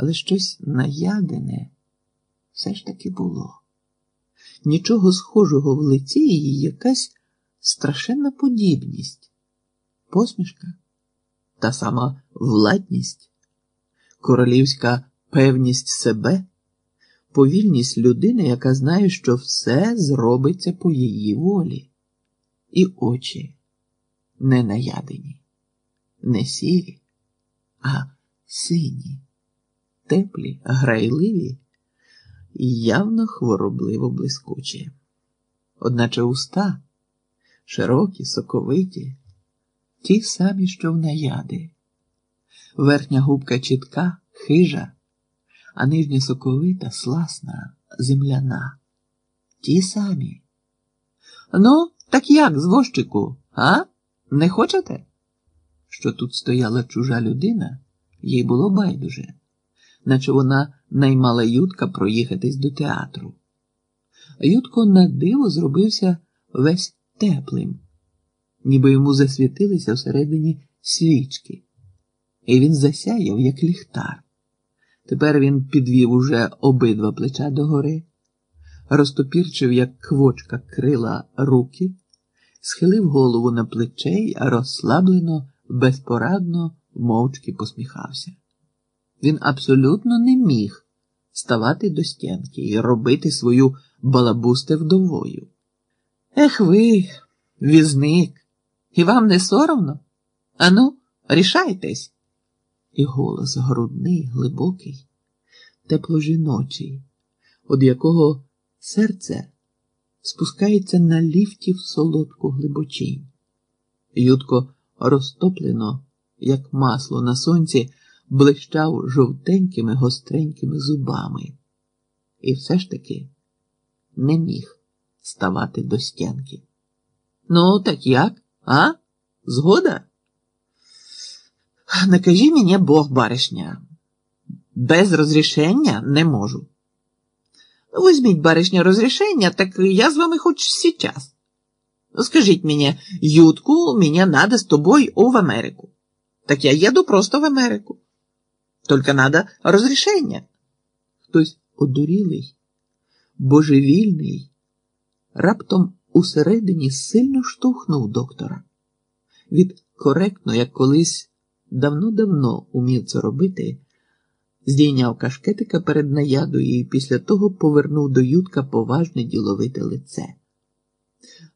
але щось наядене все ж таки було. Нічого схожого в лиці її якась страшенна подібність, посмішка, та сама владність, королівська певність себе, повільність людини, яка знає, що все зробиться по її волі, і очі не наядені, не сірі, а сині, теплі, грайливі і явно хворобливо блискучі. Одначе уста широкі, соковиті, ті самі, що в наяди. Верхня губка чітка, хижа, а нижня соковита, сласна, земляна. Ті самі. Ну, так як, звозчику, а? Не хочете? Що тут стояла чужа людина, їй було байдуже, наче вона наймала Ютка проїхатись до театру. Ютко на диво зробився весь теплим, ніби йому засвітилися всередині свічки, і він засяяв, як ліхтар. Тепер він підвів уже обидва плеча догори, розтопірчив, як квочка крила руки, схилив голову на плече й розслаблено, безпорадно, мовчки посміхався. Він абсолютно не міг ставати до стінки і робити свою балабусте вдовою. Ех ви, візник, і вам не соромно? Ану, рішайтесь. І голос грудний, глибокий, тепло-жіночий, від якого серце спускається на ліфті в солодку глибочинь. Ютко розтоплено, як масло на сонці, блищав жовтенькими гостренькими зубами. І все ж таки не міг ставати до стінки. Ну, так як, а? Згода? Не кажи мені Бог, баришня, без розрішення не можу. Візьміть, баришня, розрішення, так я з вами хоч сейчас. Скажіть мені, Ютку, мені надо з тобою в Америку. Так я їду просто в Америку. Только надо розрішення. Хтось одурілий, божевільний, раптом усередині сильно штовхнув доктора. Від коректно, як колись давно-давно умів це робити, здійняв кашкетика перед наядою і після того повернув до Ютка поважне діловите лице.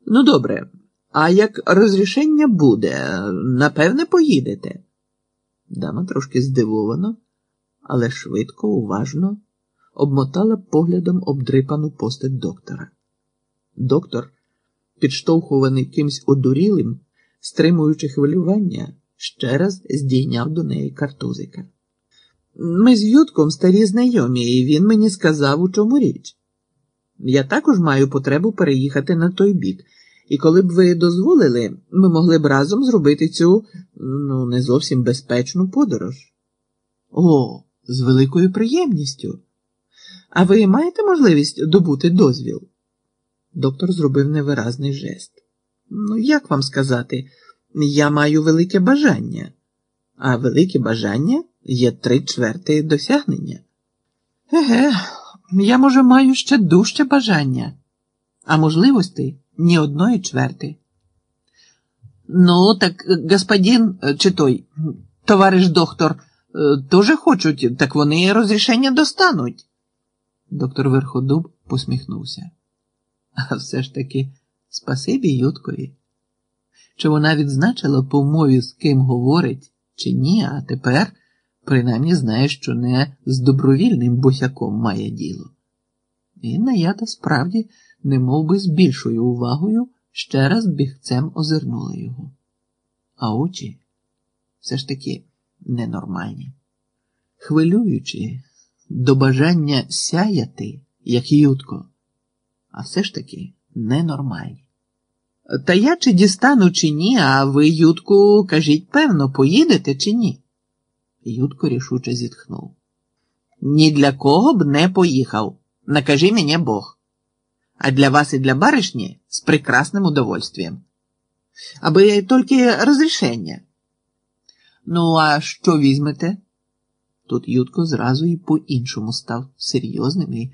Ну, добре, а як розрішення буде, напевне, поїдете. Дама трошки здивовано, але швидко, уважно обмотала поглядом обдрипану постать доктора. Доктор, підштовхуваний кимсь одурілим, стримуючи хвилювання, ще раз здійняв до неї картузика. Ми з Ютком старі знайомі, і він мені сказав, у чому річ. Я також маю потребу переїхати на той бік, і коли б ви дозволили, ми могли б разом зробити цю ну, не зовсім безпечну подорож. О, з великою приємністю. А ви маєте можливість добути дозвіл? Доктор зробив невиразний жест. Ну, як вам сказати, я маю велике бажання, а велике бажання є три чверти досягнення. Еге, я, може, маю ще дужче бажання, а можливостей ні одної чверти. Ну, так господин, чи той, товариш доктор, теж хочуть, так вони розрішення достануть. Доктор Верходуб посміхнувся. А все ж таки, спасибі Юткові. Чи вона відзначила по мові, з ким говорить, чи ні, а тепер принаймні знає, що не з добровільним босяком має діло. І наята справді, не би з більшою увагою, ще раз бігцем озирнула його. А очі все ж таки ненормальні, хвилюючи до бажання сяяти, як ютко, а все ж таки ненормальні. Та я чи дістану, чи ні, а ви, Ютку, кажіть, певно, поїдете чи ні? Ютко рішуче зітхнув. Ні для кого б не поїхав. Накажи мені Бог. А для вас і для баришні з прекрасним удовольствием. Аби тільки розрішення. Ну, а що візьмете? Тут Ютко зразу і по-іншому став серйозним і